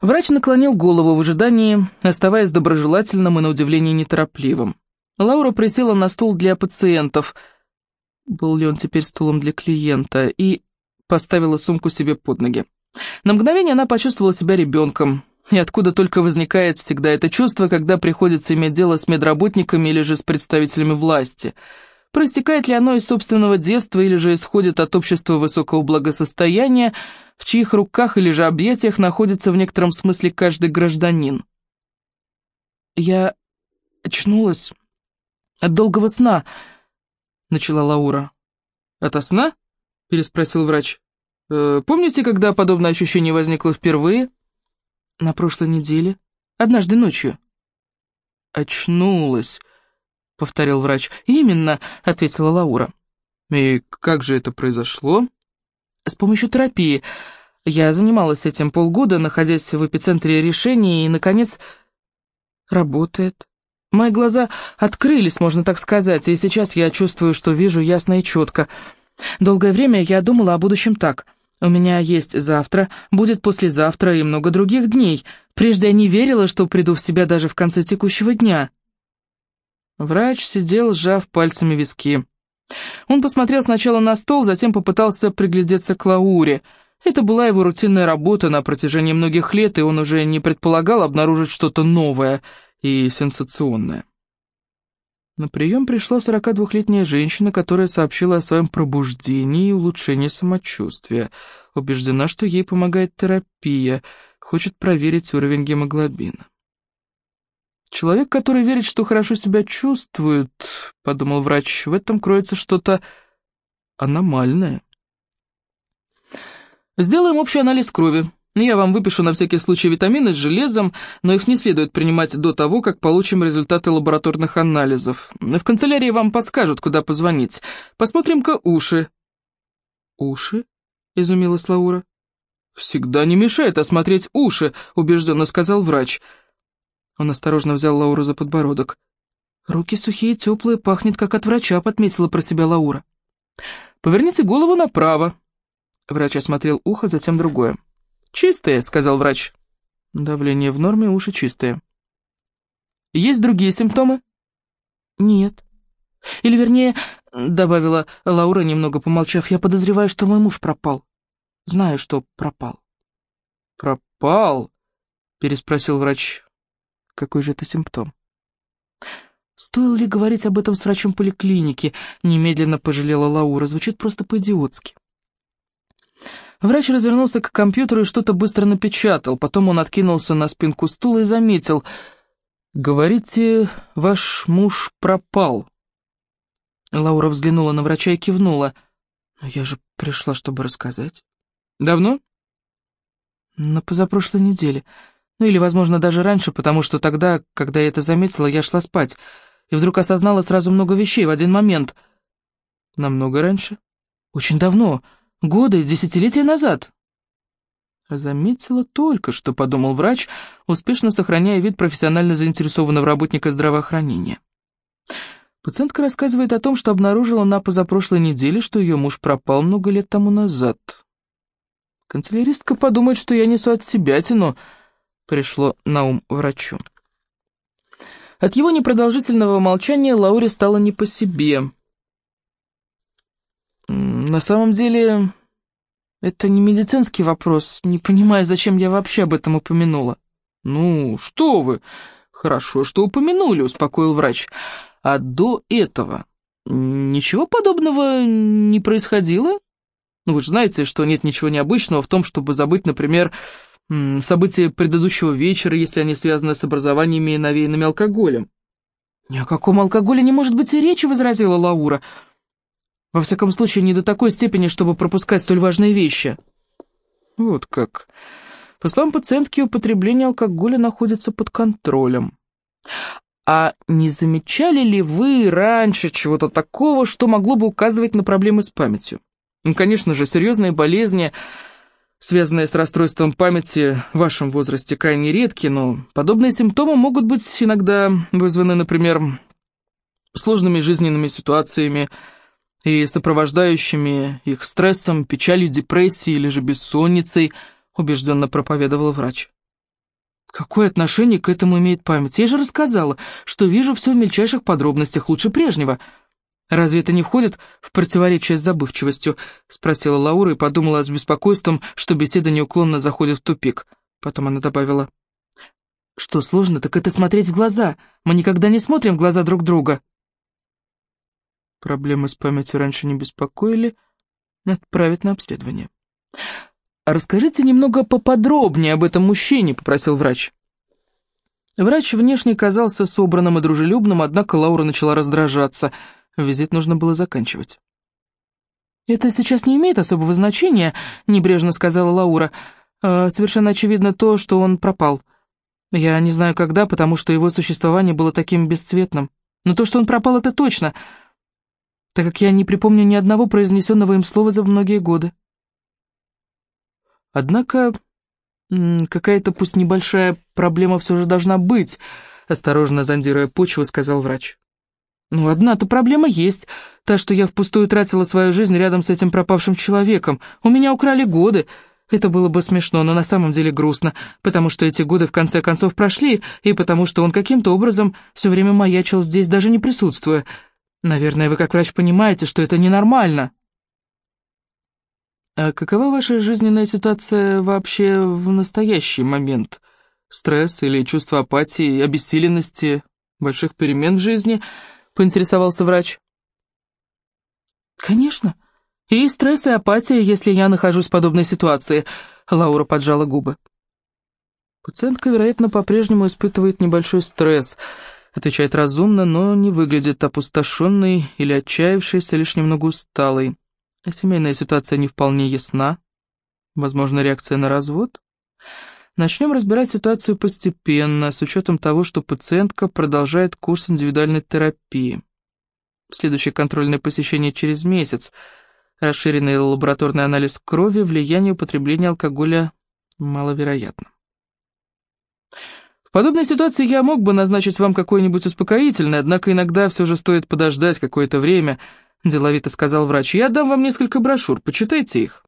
Врач наклонил голову в ожидании, оставаясь доброжелательным и на удивление неторопливым. Лаура присела на стул для пациентов, был ли он теперь стулом для клиента, и поставила сумку себе под ноги. На мгновение она почувствовала себя ребенком, и откуда только возникает всегда это чувство, когда приходится иметь дело с медработниками или же с представителями власти – Проистекает ли оно из собственного детства или же исходит от общества высокого благосостояния, в чьих руках или же объятиях находится в некотором смысле каждый гражданин? «Я очнулась от долгого сна», — начала Лаура. «От сна?» — переспросил врач. «Э, «Помните, когда подобное ощущение возникло впервые?» «На прошлой неделе. Однажды ночью». «Очнулась», повторил врач. «Именно», — ответила Лаура. «И как же это произошло?» «С помощью терапии. Я занималась этим полгода, находясь в эпицентре решений, и, наконец, работает. Мои глаза открылись, можно так сказать, и сейчас я чувствую, что вижу ясно и четко. Долгое время я думала о будущем так. У меня есть завтра, будет послезавтра и много других дней. Прежде я не верила, что приду в себя даже в конце текущего дня». Врач сидел, сжав пальцами виски. Он посмотрел сначала на стол, затем попытался приглядеться к Лауре. Это была его рутинная работа на протяжении многих лет, и он уже не предполагал обнаружить что-то новое и сенсационное. На прием пришла 42-летняя женщина, которая сообщила о своем пробуждении и улучшении самочувствия. Убеждена, что ей помогает терапия, хочет проверить уровень гемоглобина. «Человек, который верит, что хорошо себя чувствует», — подумал врач, — «в этом кроется что-то аномальное». «Сделаем общий анализ крови. Я вам выпишу на всякий случай витамины с железом, но их не следует принимать до того, как получим результаты лабораторных анализов. В канцелярии вам подскажут, куда позвонить. Посмотрим-ка уши». «Уши?» — изумилась Лаура. «Всегда не мешает осмотреть уши», — убежденно сказал врач. «Врач». Он осторожно взял Лауру за подбородок. «Руки сухие, теплые, пахнет, как от врача», — подметила про себя Лаура. «Поверните голову направо». Врач осмотрел ухо, затем другое. «Чистые», — сказал врач. Давление в норме, уши чистые. «Есть другие симптомы?» «Нет». «Или, вернее, — добавила Лаура, немного помолчав, — я подозреваю, что мой муж пропал. Знаю, что пропал». «Пропал?» — переспросил врач. Какой же это симптом? Стоило ли говорить об этом с врачом поликлиники? Немедленно пожалела Лаура. Звучит просто по-идиотски. Врач развернулся к компьютеру и что-то быстро напечатал. Потом он откинулся на спинку стула и заметил. «Говорите, ваш муж пропал». Лаура взглянула на врача и кивнула. «Но я же пришла, чтобы рассказать». «Давно?» «На позапрошлой неделе. Ну или, возможно, даже раньше, потому что тогда, когда я это заметила, я шла спать, и вдруг осознала сразу много вещей в один момент. Намного раньше? Очень давно. Годы, десятилетия назад. Заметила только, что подумал врач, успешно сохраняя вид профессионально заинтересованного работника здравоохранения. Пациентка рассказывает о том, что обнаружила на позапрошлой неделе, что ее муж пропал много лет тому назад. Канцеляристка подумает, что я несу от себя тяну, пришло на ум врачу. От его непродолжительного молчания Лауре стало не по себе. «На самом деле, это не медицинский вопрос, не понимая, зачем я вообще об этом упомянула». «Ну, что вы! Хорошо, что упомянули», — успокоил врач. «А до этого ничего подобного не происходило? Ну, вы же знаете, что нет ничего необычного в том, чтобы забыть, например, события предыдущего вечера, если они связаны с образованиями, навеянными алкоголем. «Ни о каком алкоголе не может быть и речи», — возразила Лаура. «Во всяком случае, не до такой степени, чтобы пропускать столь важные вещи». «Вот как. По словам пациентки, употребление алкоголя находится под контролем». «А не замечали ли вы раньше чего-то такого, что могло бы указывать на проблемы с памятью? Конечно же, серьезные болезни...» связанные с расстройством памяти в вашем возрасте, крайне редки, но подобные симптомы могут быть иногда вызваны, например, сложными жизненными ситуациями и сопровождающими их стрессом, печалью, депрессией или же бессонницей, убежденно проповедовал врач. Какое отношение к этому имеет память? Я же рассказала, что вижу все в мельчайших подробностях, лучше прежнего. Разве это не входит в противоречие с забывчивостью? Спросила Лаура и подумала с беспокойством, что беседа неуклонно заходит в тупик. Потом она добавила. Что сложно, так это смотреть в глаза. Мы никогда не смотрим в глаза друг друга. Проблемы с памятью раньше не беспокоили. Отправить на обследование. «А расскажите немного поподробнее об этом мужчине», — попросил врач. Врач внешне казался собранным и дружелюбным, однако Лаура начала раздражаться. Визит нужно было заканчивать. «Это сейчас не имеет особого значения», — небрежно сказала Лаура. «Э, «Совершенно очевидно то, что он пропал. Я не знаю когда, потому что его существование было таким бесцветным. Но то, что он пропал, это точно, так как я не припомню ни одного произнесенного им слова за многие годы. Однако, какая-то пусть небольшая проблема все же должна быть, осторожно зондируя почву, сказал врач. Ну, одна-то проблема есть, та, что я впустую тратила свою жизнь рядом с этим пропавшим человеком. У меня украли годы. Это было бы смешно, но на самом деле грустно, потому что эти годы в конце концов прошли, и потому что он каким-то образом все время маячил здесь, даже не присутствуя. Наверное, вы как врач понимаете, что это ненормально. А какова ваша жизненная ситуация вообще в настоящий момент? Стресс или чувство апатии, обессиленности, больших перемен в жизни? Поинтересовался врач. Конечно. И стресс, и апатия, если я нахожусь в подобной ситуации. Лаура поджала губы. Пациентка, вероятно, по-прежнему испытывает небольшой стресс. Отвечает разумно, но не выглядит опустошенной или отчаявшейся, лишь немного усталой. Семейная ситуация не вполне ясна. Возможно, реакция на развод? Начнем разбирать ситуацию постепенно, с учетом того, что пациентка продолжает курс индивидуальной терапии. Следующее контрольное посещение через месяц. Расширенный лабораторный анализ крови, влияние употребления алкоголя маловероятно. В подобной ситуации я мог бы назначить вам какое-нибудь успокоительное, однако иногда все же стоит подождать какое-то время –— деловито сказал врач. «Я дам вам несколько брошюр, почитайте их».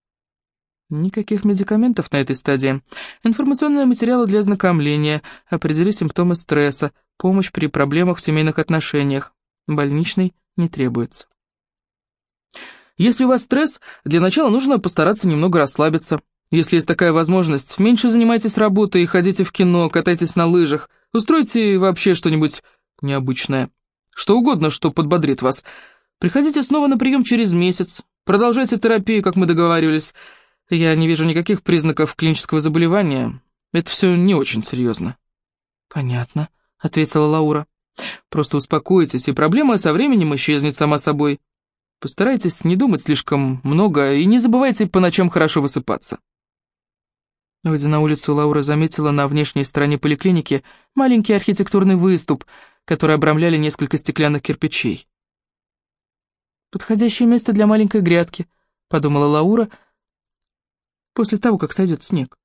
Никаких медикаментов на этой стадии. Информационные материалы для ознакомления, определи симптомы стресса, помощь при проблемах в семейных отношениях. Больничный не требуется. Если у вас стресс, для начала нужно постараться немного расслабиться. Если есть такая возможность, меньше занимайтесь работой, ходите в кино, катайтесь на лыжах, устройте вообще что-нибудь необычное. Что угодно, что подбодрит вас – Приходите снова на прием через месяц. Продолжайте терапию, как мы договаривались. Я не вижу никаких признаков клинического заболевания. Это все не очень серьезно». «Понятно», — ответила Лаура. «Просто успокойтесь, и проблема со временем исчезнет сама собой. Постарайтесь не думать слишком много и не забывайте по ночам хорошо высыпаться». Выйдя на улицу, Лаура заметила на внешней стороне поликлиники маленький архитектурный выступ, который обрамляли несколько стеклянных кирпичей. Подходящее место для маленькой грядки, подумала Лаура после того, как сойдет снег.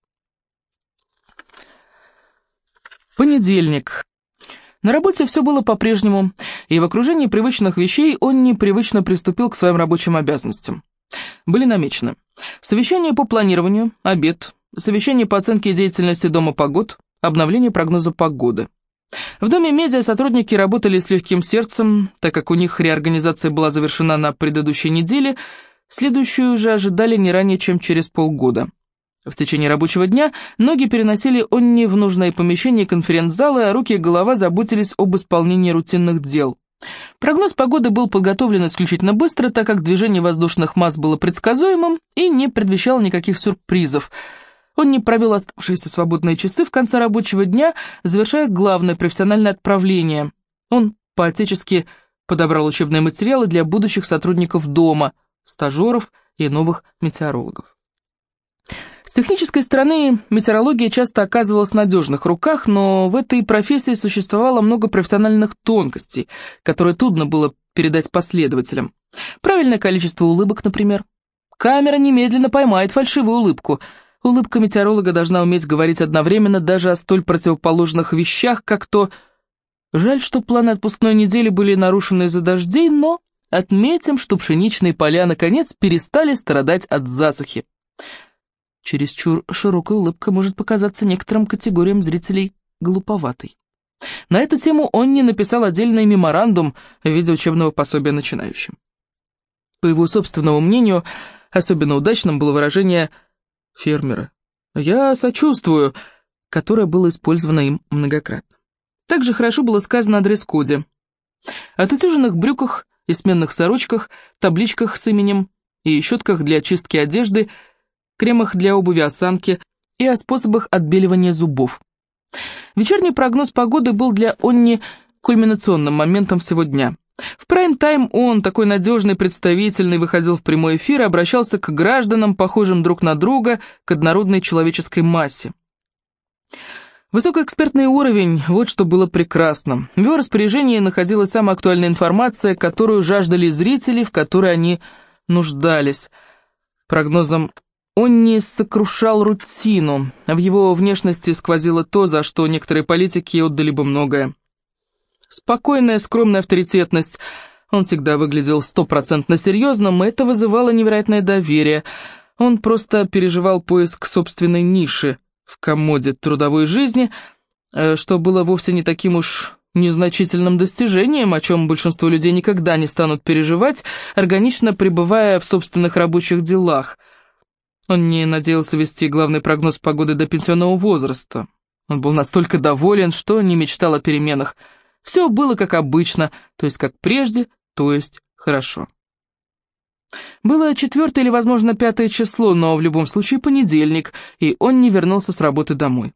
Понедельник. На работе все было по-прежнему, и в окружении привычных вещей он непривычно приступил к своим рабочим обязанностям. Были намечены совещание по планированию, обед, совещание по оценке деятельности Дома погод, обновление прогноза погоды. В Доме медиа сотрудники работали с легким сердцем, так как у них реорганизация была завершена на предыдущей неделе, следующую уже ожидали не ранее, чем через полгода. В течение рабочего дня ноги переносили Онни в нужное помещение конференц-зала, а руки и голова заботились об исполнении рутинных дел. Прогноз погоды был подготовлен исключительно быстро, так как движение воздушных масс было предсказуемым и не предвещало никаких сюрпризов – он не провел оставшиеся свободные часы в конце рабочего дня, завершая главное профессиональное отправление. Он по-отечески подобрал учебные материалы для будущих сотрудников дома, стажеров и новых метеорологов. С технической стороны метеорология часто оказывалась в надежных руках, но в этой профессии существовало много профессиональных тонкостей, которые трудно было передать последователям. Правильное количество улыбок, например. Камера немедленно поймает фальшивую улыбку – Улыбка метеоролога должна уметь говорить одновременно даже о столь противоположных вещах, как то... Жаль, что планы отпускной недели были нарушены из-за дождей, но отметим, что пшеничные поля наконец перестали страдать от засухи. Чересчур широкая улыбка может показаться некоторым категориям зрителей глуповатой. На эту тему он не написал отдельный меморандум в виде учебного пособия начинающим. По его собственному мнению, особенно удачным было выражение «фермера». «Я сочувствую», которое было использовано им многократно. Также хорошо было сказано о дресс-коде. О тутюженных брюках и сменных сорочках, табличках с именем и щетках для чистки одежды, кремах для обуви осанки и о способах отбеливания зубов. Вечерний прогноз погоды был для Онни кульминационным моментом всего дня. В прайм-тайм он, такой надежный, представительный, выходил в прямой эфир и обращался к гражданам, похожим друг на друга, к однородной человеческой массе. Высокоэкспертный уровень – вот что было прекрасно. В его распоряжении находилась самая актуальная информация, которую жаждали зрители, в которой они нуждались. Прогнозом он не сокрушал рутину, в его внешности сквозило то, за что некоторые политики отдали бы многое. Спокойная, скромная авторитетность. Он всегда выглядел стопроцентно серьезным, и это вызывало невероятное доверие. Он просто переживал поиск собственной ниши – в комоде трудовой жизни, э, что было вовсе не таким уж незначительным достижением, о чем большинство людей никогда не станут переживать, органично пребывая в собственных рабочих делах. Он не надеялся вести главный прогноз погоды до пенсионного возраста. Он был настолько доволен, что не мечтал о переменах. Все было как обычно, то есть как прежде, то есть хорошо. Было четвертое или, возможно, пятое число, но в любом случае понедельник, и он не вернулся с работы домой.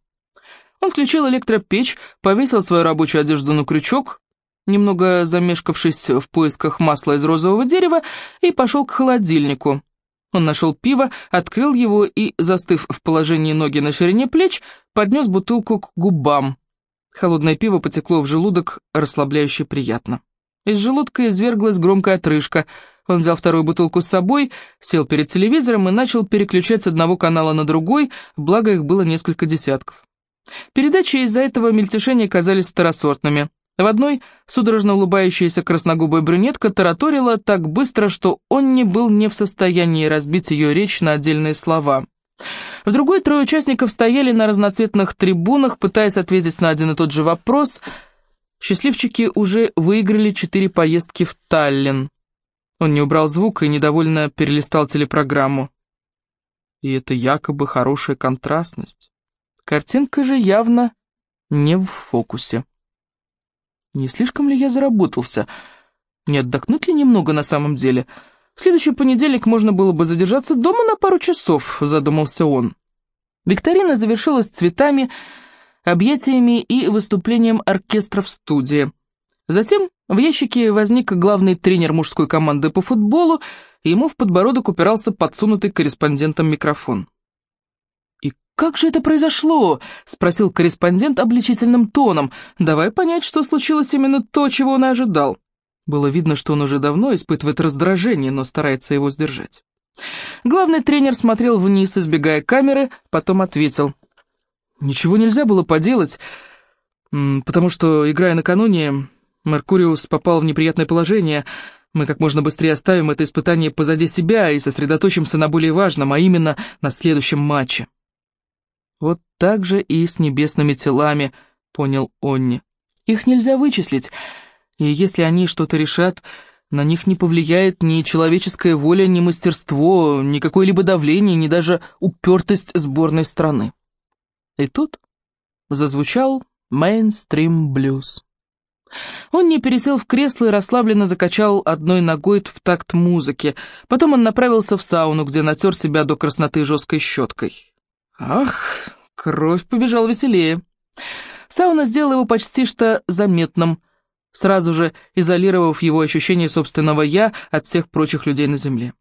Он включил электропечь, повесил свою рабочую одежду на крючок, немного замешкавшись в поисках масла из розового дерева, и пошел к холодильнику. Он нашел пиво, открыл его и, застыв в положении ноги на ширине плеч, поднес бутылку к губам. Холодное пиво потекло в желудок, расслабляюще приятно. Из желудка изверглась громкая отрыжка — он взял вторую бутылку с собой, сел перед телевизором и начал переключать с одного канала на другой, благо их было несколько десятков. Передачи из-за этого мельтешения казались второсортными. В одной судорожно улыбающаяся красногубая брюнетка тараторила так быстро, что он не был не в состоянии разбить ее речь на отдельные слова. В другой трое участников стояли на разноцветных трибунах, пытаясь ответить на один и тот же вопрос. Счастливчики уже выиграли четыре поездки в Таллин. Он не убрал звук и недовольно перелистал телепрограмму. И это якобы хорошая контрастность. Картинка же явно не в фокусе. Не слишком ли я заработался? Не отдохнуть ли немного на самом деле? В следующий понедельник можно было бы задержаться дома на пару часов, задумался он. Викторина завершилась цветами, объятиями и выступлением оркестра в студии. Затем в ящике возник главный тренер мужской команды по футболу, и ему в подбородок упирался подсунутый корреспондентом микрофон. «И как же это произошло?» — спросил корреспондент обличительным тоном, давай понять, что случилось именно то, чего он и ожидал. Было видно, что он уже давно испытывает раздражение, но старается его сдержать. Главный тренер смотрел вниз, избегая камеры, потом ответил. «Ничего нельзя было поделать, потому что, играя накануне, Меркуриус попал в неприятное положение. Мы как можно быстрее оставим это испытание позади себя и сосредоточимся на более важном, а именно на следующем матче. Вот так же и с небесными телами, понял Онни. Их нельзя вычислить, и если они что-то решат, на них не повлияет ни человеческая воля, ни мастерство, ни какое-либо давление, ни даже упертость сборной страны. И тут зазвучал мейнстрим блюз. Он не пересел в кресло и расслабленно закачал одной ногой в такт музыки. Потом он направился в сауну, где натер себя до красноты жесткой щеткой. Ах, кровь побежала веселее. Сауна сделала его почти что заметным, сразу же изолировав его ощущение собственного «я» от всех прочих людей на земле.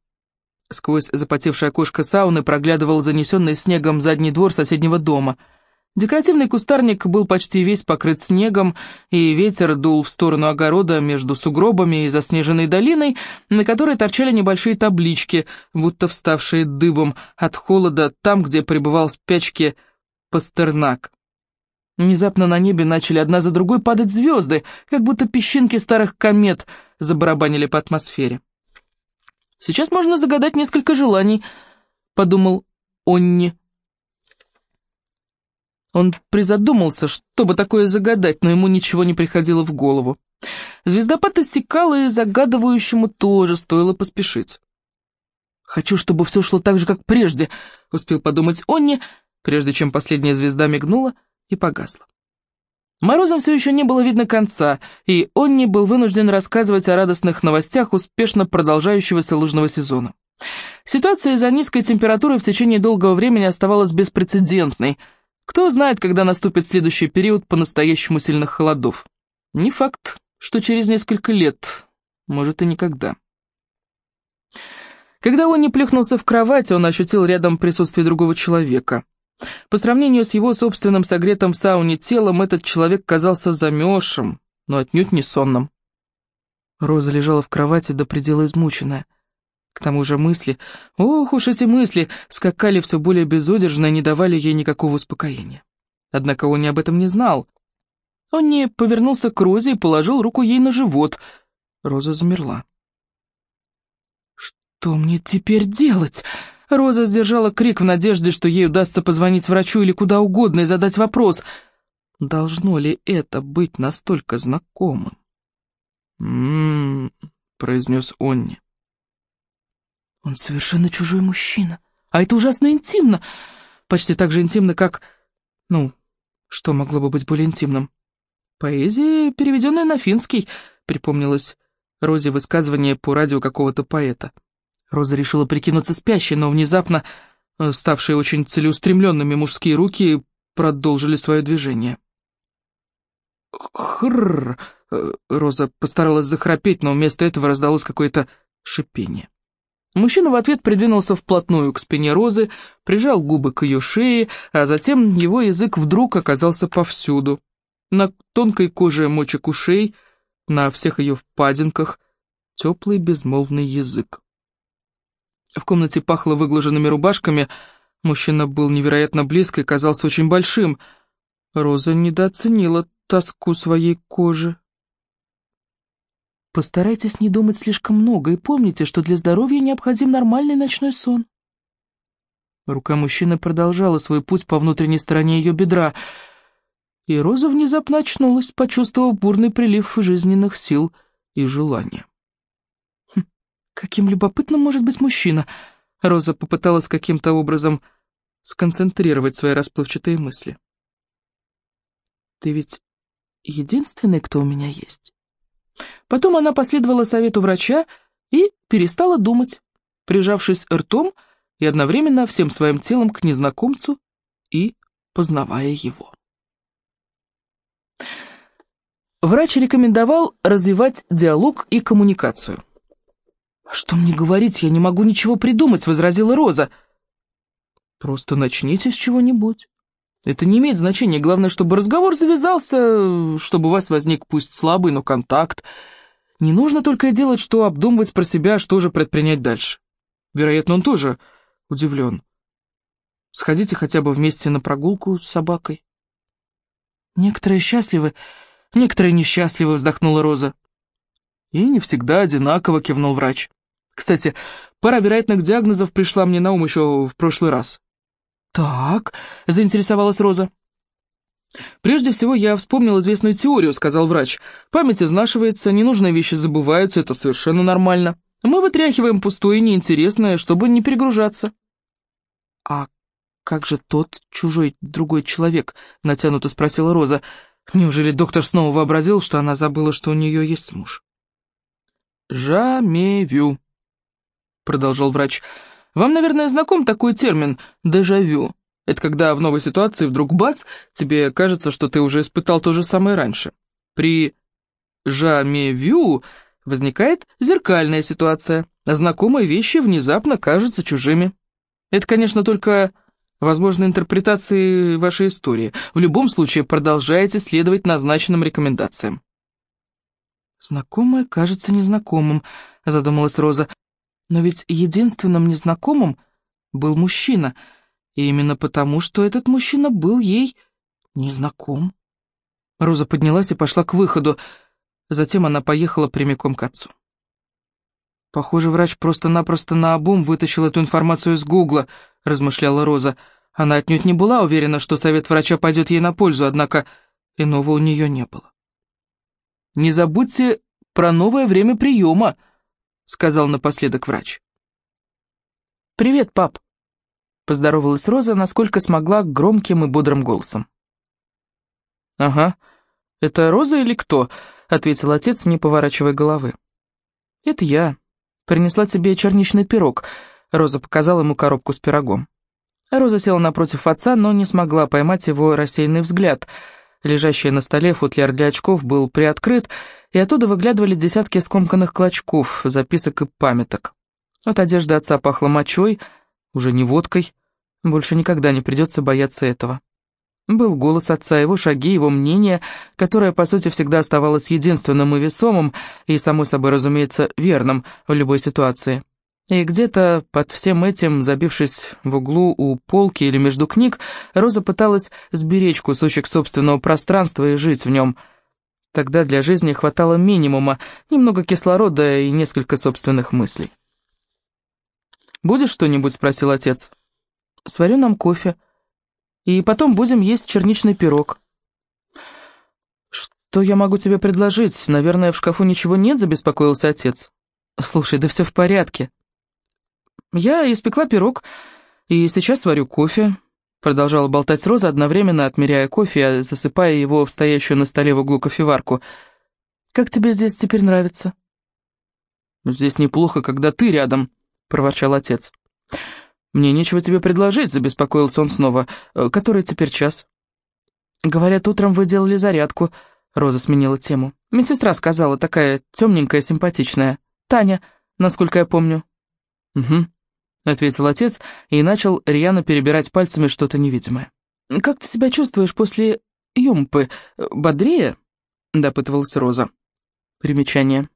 Сквозь запотевшее окошко сауны проглядывал занесенный снегом задний двор соседнего дома — Декоративный кустарник был почти весь покрыт снегом, и ветер дул в сторону огорода между сугробами и заснеженной долиной, на которой торчали небольшие таблички, будто вставшие дыбом от холода там, где пребывал в спячке Пастернак. Внезапно на небе начали одна за другой падать звезды, как будто песчинки старых комет забарабанили по атмосфере. «Сейчас можно загадать несколько желаний», — подумал Онни. Он призадумался, чтобы такое загадать, но ему ничего не приходило в голову. Звездопад иссякал, и загадывающему тоже стоило поспешить. «Хочу, чтобы все шло так же, как прежде», — успел подумать Онни, прежде чем последняя звезда мигнула и погасла. Морозом все еще не было видно конца, и Онни был вынужден рассказывать о радостных новостях успешно продолжающегося лыжного сезона. Ситуация из-за низкой температуры в течение долгого времени оставалась беспрецедентной. Кто знает, когда наступит следующий период по-настоящему сильных холодов. Не факт, что через несколько лет, может и никогда. Когда он не плюхнулся в кровать, он ощутил рядом присутствие другого человека. По сравнению с его собственным согретым в сауне телом, этот человек казался замерзшим, но отнюдь не сонным. Роза лежала в кровати до предела измученная. К тому же мысли, ох уж эти мысли, скакали все более безудержно и не давали ей никакого успокоения. Однако он не об этом не знал. Он не повернулся к Розе и положил руку ей на живот. Роза замерла. «Что мне теперь делать?» Роза сдержала крик в надежде, что ей удастся позвонить врачу или куда угодно и задать вопрос. Должно ли это быть настолько знакомым? «М-м-м», произнес Онни. «Он совершенно чужой мужчина, а это ужасно интимно, почти так же интимно, как... Ну, что могло бы быть более интимным?» «Поэзия, переведенная на финский», — припомнилось Розе высказывание по радио какого-то поэта. Роза решила прикинуться спящей, но внезапно э, ставшие очень целеустремленными мужские руки продолжили свое движение. «Хрррр!» э, Роза постаралась захрапеть, но вместо этого раздалось какое-то шипение. Мужчина в ответ придвинулся вплотную к спине Розы, прижал губы к ее шее, а затем его язык вдруг оказался повсюду. На тонкой коже мочек ушей, на всех ее впадинках, теплый безмолвный язык. В комнате пахло выглаженными рубашками. Мужчина был невероятно близко и казался очень большим. Роза недооценила тоску своей кожи. Постарайтесь не думать слишком много и помните, что для здоровья необходим нормальный ночной сон. Рука мужчины продолжала свой путь по внутренней стороне ее бедра, и Роза внезапно очнулась, почувствовав бурный прилив жизненных сил и желания. Каким любопытным может быть мужчина? Роза попыталась каким-то образом сконцентрировать свои расплывчатые мысли. Ты ведь единственный, кто у меня есть. Потом она последовала совету врача и перестала думать, прижавшись ртом и одновременно всем своим телом к незнакомцу и познавая его. Врач рекомендовал развивать диалог и коммуникацию. «А «Что мне говорить? Я не могу ничего придумать», — возразила Роза. «Просто начните с чего-нибудь. Это не имеет значения. Главное, чтобы разговор завязался, чтобы у вас возник пусть слабый, но контакт. Не нужно только делать, что обдумывать про себя, что же предпринять дальше. Вероятно, он тоже удивлен. Сходите хотя бы вместе на прогулку с собакой». «Некоторые счастливы, некоторые несчастливы», — вздохнула Роза. «И не всегда одинаково», — кивнул врач. Кстати, пара вероятных диагнозов пришла мне на ум еще в прошлый раз. «Так», — заинтересовалась Роза. «Прежде всего, я вспомнил известную теорию», — сказал врач. «Память изнашивается, ненужные вещи забываются, это совершенно нормально. Мы вытряхиваем пустое и неинтересное, чтобы не перегружаться». «А как же тот чужой другой человек?» — натянуто спросила Роза. «Неужели доктор снова вообразил, что она забыла, что у нее есть муж?» «Жамевю», продолжал врач. «Вам, наверное, знаком такой термин «дежавю». Это когда в новой ситуации вдруг бац, тебе кажется, что ты уже испытал то же самое раньше. При «жамевю» возникает зеркальная ситуация, а знакомые вещи внезапно кажутся чужими. Это, конечно, только возможно интерпретации вашей истории. В любом случае, продолжайте следовать назначенным рекомендациям. «Знакомое кажется незнакомым», — задумалась Роза. Но ведь единственным незнакомым был мужчина, и именно потому, что этот мужчина был ей незнаком. Роза поднялась и пошла к выходу, затем она поехала прямиком к отцу. «Похоже, врач просто-напросто наобум вытащил эту информацию из Гугла», — размышляла Роза. Она отнюдь не была уверена, что совет врача пойдет ей на пользу, однако иного у нее не было. «Не забудьте про новое время приема», — сказал напоследок врач. «Привет, пап», — поздоровалась Роза, насколько смогла громким и бодрым голосом. «Ага, это Роза или кто?» — ответил отец, не поворачивая головы. «Это я. Принесла тебе черничный пирог», — Роза показала ему коробку с пирогом. Роза села напротив отца, но не смогла поймать его рассеянный взгляд. Лежащий на столе футляр для очков был приоткрыт, и оттуда выглядывали десятки скомканных клочков, записок и памяток. От одежды отца пахло мочой, уже не водкой. Больше никогда не придется бояться этого. Был голос отца, его шаги, его мнение, которое, по сути, всегда оставалось единственным и весомым, и, само собой, разумеется, верным в любой ситуации. И где-то под всем этим, забившись в углу у полки или между книг, Роза пыталась сберечь кусочек собственного пространства и жить в нем. Тогда для жизни хватало минимума, немного кислорода и несколько собственных мыслей. «Будешь что-нибудь?» — спросил отец. «Сварю нам кофе. И потом будем есть черничный пирог». «Что я могу тебе предложить? Наверное, в шкафу ничего нет?» — забеспокоился отец. «Слушай, да все в порядке». «Я испекла пирог и сейчас сварю кофе», — продолжала болтать Роза, одновременно отмеряя кофе, и засыпая его в стоящую на столе в углу кофеварку. «Как тебе здесь теперь нравится?» «Здесь неплохо, когда ты рядом», — проворчал отец. «Мне нечего тебе предложить», — забеспокоился он снова. «Э, «Который теперь час?» «Говорят, утром вы делали зарядку», — Роза сменила тему. «Медсестра сказала, такая темненькая, симпатичная. Таня, насколько я помню». «Угу», — ответил отец и начал рьяно перебирать пальцами что-то невидимое. «Как ты себя чувствуешь после юмпы? Бодрее?» — допытывалась Роза. Примечание.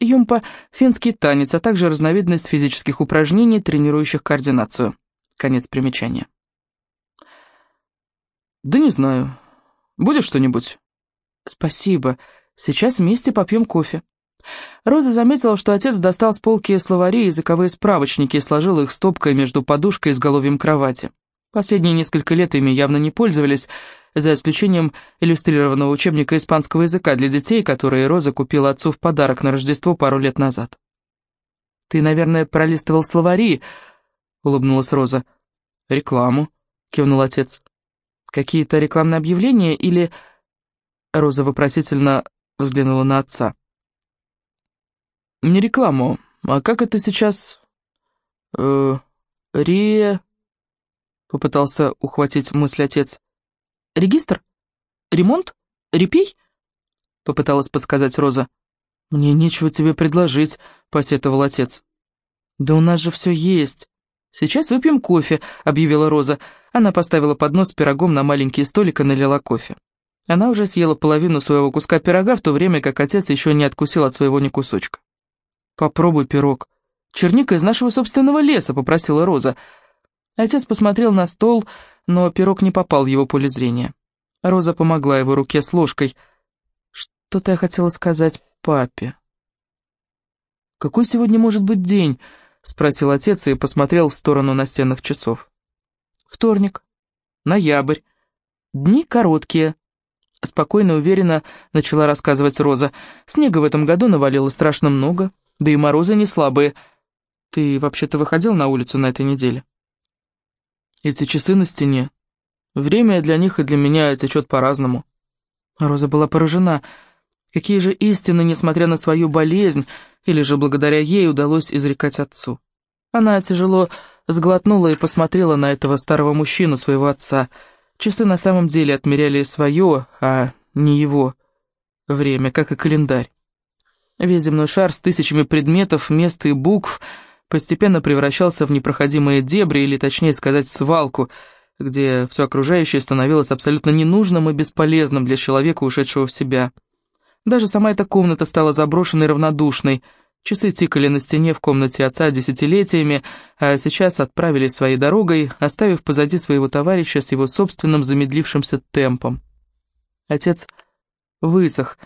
Юмпа — финский танец, а также разновидность физических упражнений, тренирующих координацию. Конец примечания. «Да не знаю. Будешь что-нибудь?» «Спасибо. Сейчас вместе попьем кофе». Роза заметила, что отец достал с полки словари и языковые справочники и сложил их стопкой между подушкой и изголовьем кровати. Последние несколько лет ими явно не пользовались, за исключением иллюстрированного учебника испанского языка для детей, который Роза купила отцу в подарок на Рождество пару лет назад. «Ты, наверное, пролистывал словари», — улыбнулась Роза. «Рекламу», — кивнул отец. «Какие-то рекламные объявления или...» Роза вопросительно взглянула на отца. Не рекламу, а как это сейчас... Э, ре... Попытался ухватить мысль отец. Регистр? Ремонт? Репей? Попыталась подсказать Роза. «Мне нечего тебе предложить», — посетовал отец. «Да у нас же все есть. Сейчас выпьем кофе», — объявила Роза. Она поставила поднос с пирогом на маленький столик и налила кофе. Она уже съела половину своего куска пирога, в то время как отец еще не откусил от своего ни кусочка. «Попробуй пирог. Черника из нашего собственного леса», — попросила Роза. Отец посмотрел на стол, но пирог не попал в его поле зрения. Роза помогла его руке с ложкой. «Что-то я хотела сказать папе». «Какой сегодня может быть день?» — спросил отец и посмотрел в сторону настенных часов. «Вторник. Ноябрь. Дни короткие». Спокойно и уверенно начала рассказывать Роза. «Снега в этом году навалило страшно много». Да и морозы не слабые. Ты вообще-то выходил на улицу на этой неделе? Эти часы на стене. Время для них и для меня течет по-разному. Роза была поражена. Какие же истины, несмотря на свою болезнь, или же благодаря ей удалось изрекать отцу. Она тяжело сглотнула и посмотрела на этого старого мужчину, своего отца. Часы на самом деле отмеряли свое, а не его время, как и календарь. Весь земной шар с тысячами предметов, мест и букв постепенно превращался в непроходимые дебри, или точнее сказать, свалку, где все окружающее становилось абсолютно ненужным и бесполезным для человека, ушедшего в себя. Даже сама эта комната стала заброшенной равнодушной. Часы тикали на стене в комнате отца десятилетиями, а сейчас отправились своей дорогой, оставив позади своего товарища с его собственным замедлившимся темпом. Отец высох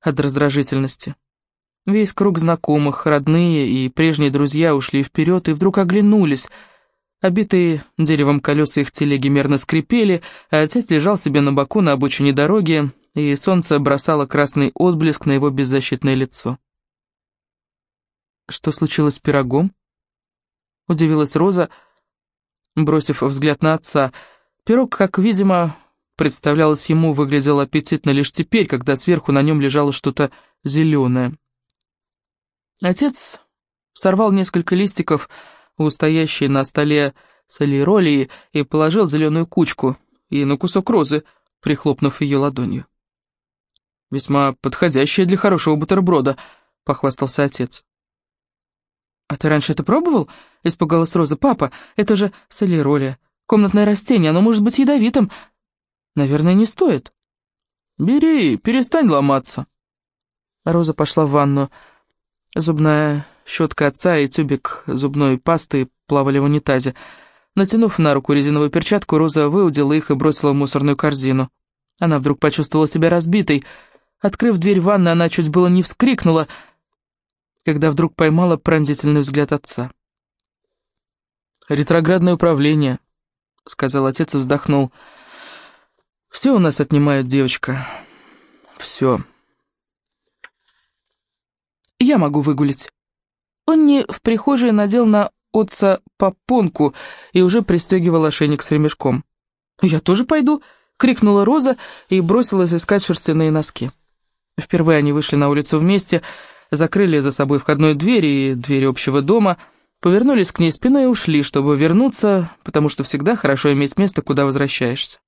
от раздражительности. Весь круг знакомых, родные и прежние друзья ушли вперед и вдруг оглянулись. Обитые деревом колеса их телеги мерно скрипели, а отец лежал себе на боку на обочине дороги, и солнце бросало красный отблеск на его беззащитное лицо. «Что случилось с пирогом?» — удивилась Роза, бросив взгляд на отца. Пирог, как видимо, представлялось ему, выглядел аппетитно лишь теперь, когда сверху на нем лежало что-то зеленое. Отец сорвал несколько листиков у стоящей на столе солиролии и положил зеленую кучку и на кусок розы, прихлопнув ее ладонью. «Весьма подходящая для хорошего бутерброда», — похвастался отец. «А ты раньше это пробовал?» — испугалась Роза. «Папа, это же солиролия, комнатное растение, оно может быть ядовитым. Наверное, не стоит». «Бери, перестань ломаться». Роза пошла в ванну. Зубная щетка отца и тюбик зубной пасты плавали в унитазе. Натянув на руку резиновую перчатку, Роза выудила их и бросила в мусорную корзину. Она вдруг почувствовала себя разбитой. Открыв дверь ванны, она чуть было не вскрикнула, когда вдруг поймала пронзительный взгляд отца. «Ретроградное управление», — сказал отец и вздохнул. «Все у нас отнимает девочка. Все». Я могу выгулить». Он не в прихожей надел на отца попонку и уже пристегивал ошейник с ремешком. «Я тоже пойду», — крикнула Роза и бросилась искать шерстяные носки. Впервые они вышли на улицу вместе, закрыли за собой входную дверь и дверь общего дома, повернулись к ней спиной и ушли, чтобы вернуться, потому что всегда хорошо иметь место, куда возвращаешься.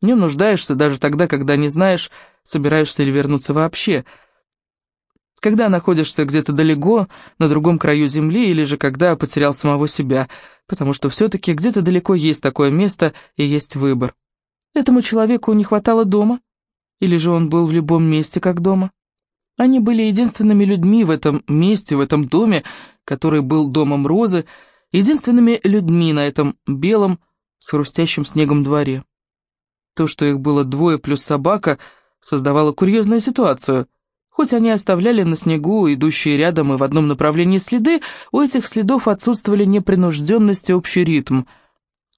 Не нуждаешься даже тогда, когда не знаешь, собираешься ли вернуться вообще — когда находишься где-то далеко, на другом краю земли, или же когда потерял самого себя, потому что все-таки где-то далеко есть такое место и есть выбор. Этому человеку не хватало дома, или же он был в любом месте как дома. Они были единственными людьми в этом месте, в этом доме, который был домом Розы, единственными людьми на этом белом, с хрустящим снегом дворе. То, что их было двое плюс собака, создавало курьезную ситуацию — Хоть они оставляли на снегу идущие рядом и в одном направлении следы, у этих следов отсутствовали непринужденность и общий ритм.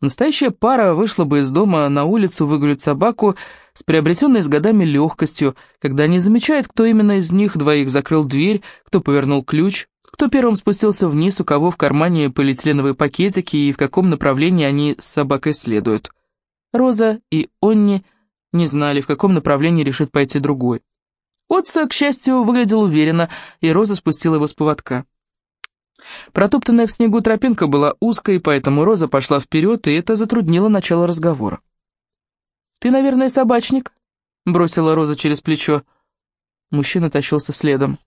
Настоящая пара вышла бы из дома на улицу выгулять собаку с приобретенной с годами легкостью, когда не замечает, кто именно из них двоих закрыл дверь, кто повернул ключ, кто первым спустился вниз, у кого в кармане полиэтиленовые пакетики и в каком направлении они с собакой следуют. Роза и Онни не знали, в каком направлении решит пойти другой. Отца, к счастью, выглядел уверенно, и Роза спустила его с поводка. Протоптанная в снегу тропинка была узкой, поэтому Роза пошла вперед, и это затруднило начало разговора. «Ты, наверное, собачник?» — бросила Роза через плечо. Мужчина тащился следом.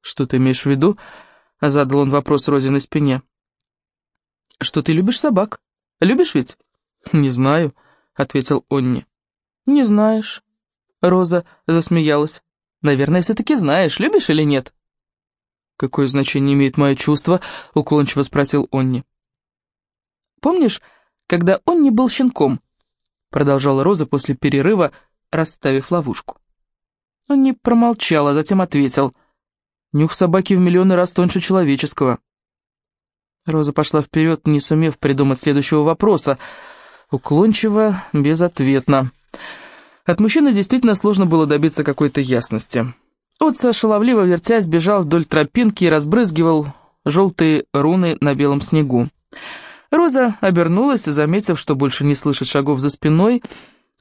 «Что ты имеешь в виду?» — задал он вопрос Розе на спине. «Что ты любишь собак? Любишь ведь?» «Не знаю», — ответил Онни. «Не знаешь», Роза засмеялась. «Наверное, все-таки знаешь, любишь или нет?» «Какое значение имеет мое чувство?» — уклончиво спросил Онни. «Помнишь, когда Онни был щенком?» — продолжала Роза после перерыва, расставив ловушку. Он не промолчал, а затем ответил. «Нюх собаки в миллионы раз тоньше человеческого». Роза пошла вперед, не сумев придумать следующего вопроса. Уклончиво, безответно. От мужчины действительно сложно было добиться какой-то ясности. Отца, шаловливо вертясь, бежал вдоль тропинки и разбрызгивал желтые руны на белом снегу. Роза обернулась, заметив, что больше не слышит шагов за спиной.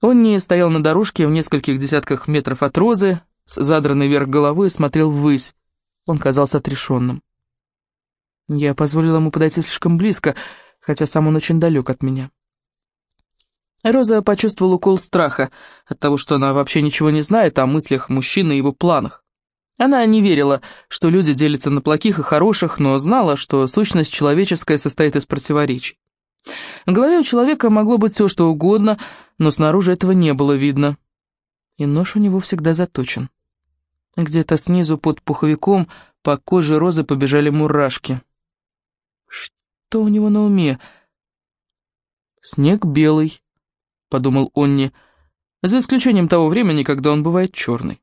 Он не стоял на дорожке в нескольких десятках метров от Розы, с задранной вверх головы, и смотрел ввысь. Он казался отрешенным. Я позволила ему подойти слишком близко, хотя сам он очень далек от меня. Роза почувствовала укол страха от того, что она вообще ничего не знает о мыслях мужчины и его планах. Она не верила, что люди делятся на плохих и хороших, но знала, что сущность человеческая состоит из противоречий. В голове у человека могло быть все, что угодно, но снаружи этого не было видно. И нож у него всегда заточен. Где-то снизу под пуховиком по коже Розы побежали мурашки. Что у него на уме? Снег белый, подумал Онни, за исключением того времени, когда он бывает черный.